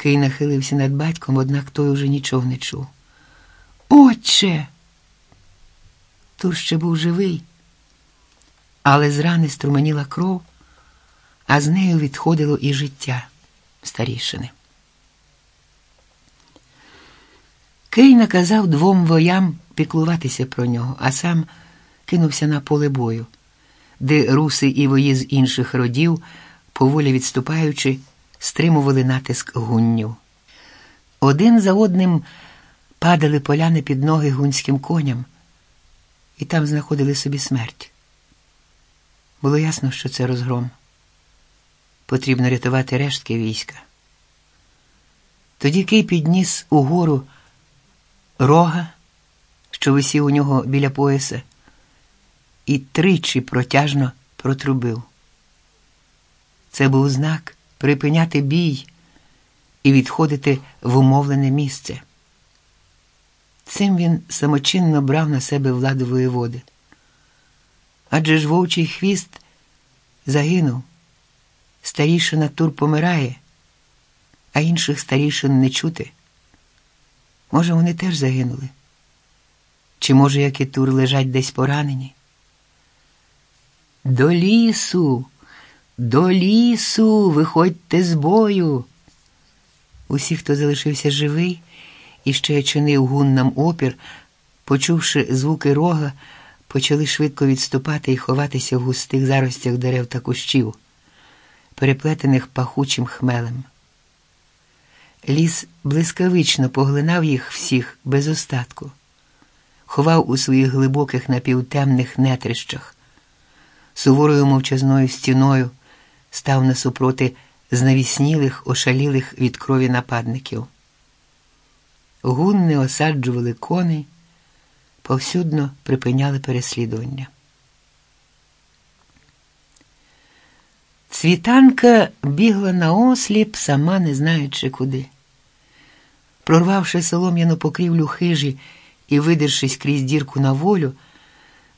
Кий нахилився над батьком, однак той уже нічого не чув. Отче. Тур ще був живий, але з рани струменіла кров, а з нею відходило і життя старішини. Кий наказав двом воям піклуватися про нього, а сам кинувся на поле бою, де руси і вої з інших родів, поволі відступаючи, стримували натиск гуннів. Один за одним падали поляни під ноги гунським коням, і там знаходили собі смерть. Було ясно, що це розгром. Потрібно рятувати рештки війська. Тоді Кий підніс угору рога, що висів у нього біля пояса, і тричі протяжно протрубив. Це був знак припиняти бій і відходити в умовлене місце. Цим він самочинно брав на себе владу воєводи. Адже ж вовчий хвіст загинув, старішина тур помирає, а інших старішин не чути. Може, вони теж загинули? Чи, може, як і тур лежать десь поранені? До лісу, до лісу, виходьте з бою. Усі, хто залишився живий і ще чинив гуннам опір, почувши звуки рога, почали швидко відступати і ховатися в густих заростях дерев та кущів, переплетених пахучим хмелем. Ліс блискавично поглинав їх всіх без остатку, ховав у своїх глибоких напівтемних нетрищах, суворою мовчазною стіною став насупроти знавіснілих, ошалілих від крові нападників. Гунни осаджували коней, повсюдно припиняли переслідування. Цвітанка бігла на осліп, сама не знаючи куди. Прорвавши солом'яну покрівлю хижі і видершись крізь дірку на волю,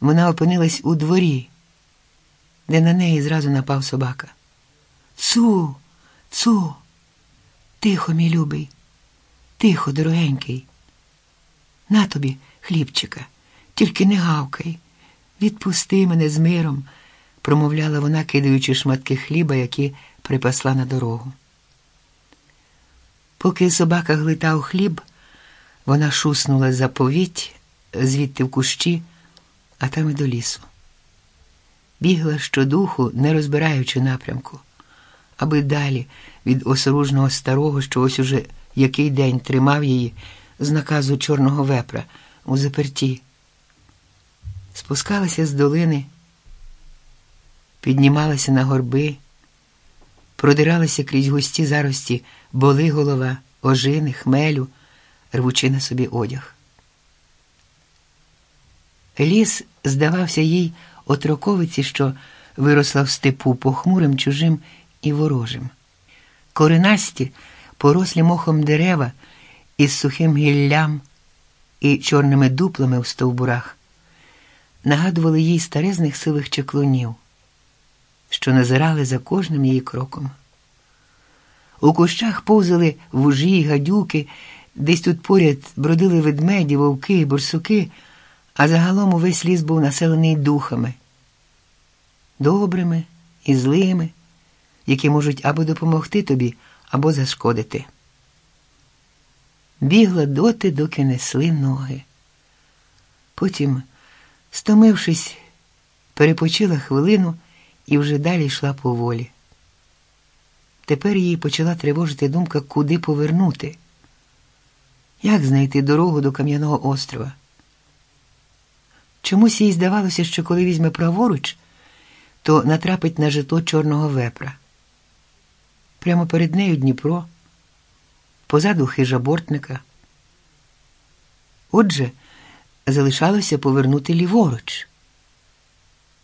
вона опинилась у дворі, де на неї зразу напав собака. Цу, цу, тихо, мій любий, тихо, дорогенький. На тобі, хлібчика, тільки не гавкай, відпусти мене з миром промовляла вона, кидаючи шматки хліба, які припасла на дорогу. Поки собака глитав хліб, вона шуснула за повіть, звідти в кущі, а там і до лісу. Бігла щодуху, не розбираючи напрямку, аби далі від осоружного старого, що ось уже який день тримав її з наказу чорного вепра у заперті. Спускалася з долини піднімалася на горби, продиралася крізь густі зарості боли голова, ожини, хмелю, рвучи на собі одяг. Ліс здавався їй отроковиці, що виросла в степу похмурим, чужим і ворожим. Коренасті, порослі мохом дерева із сухим гіллям і чорними дуплами в стовбурах, нагадували їй старезних сивих чеклунів що назирали за кожним її кроком. У кущах повзали вужі й гадюки, десь тут поряд бродили ведмеді, вовки, борсуки, а загалом увесь ліс був населений духами, добрими і злими, які можуть або допомогти тобі, або зашкодити. Бігла доти, доки несли ноги. Потім, стомившись, перепочила хвилину і вже далі йшла поволі. Тепер її почала тривожити думка, куди повернути, як знайти дорогу до Кам'яного острова. Чомусь їй здавалося, що коли візьме праворуч, то натрапить на житло чорного вепра. Прямо перед нею Дніпро, позаду хижа бортника. Отже, залишалося повернути ліворуч.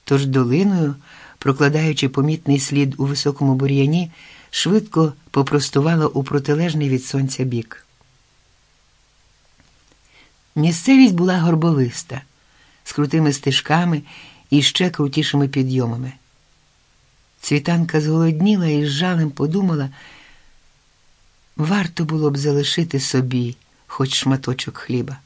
Тож долиною прокладаючи помітний слід у високому бур'яні, швидко попростувала у протилежний від сонця бік. Місцевість була горбовиста, з крутими стежками і ще крутішими підйомами. Цвітанка зголодніла і з жалем подумала, Варто було б залишити собі хоч шматочок хліба.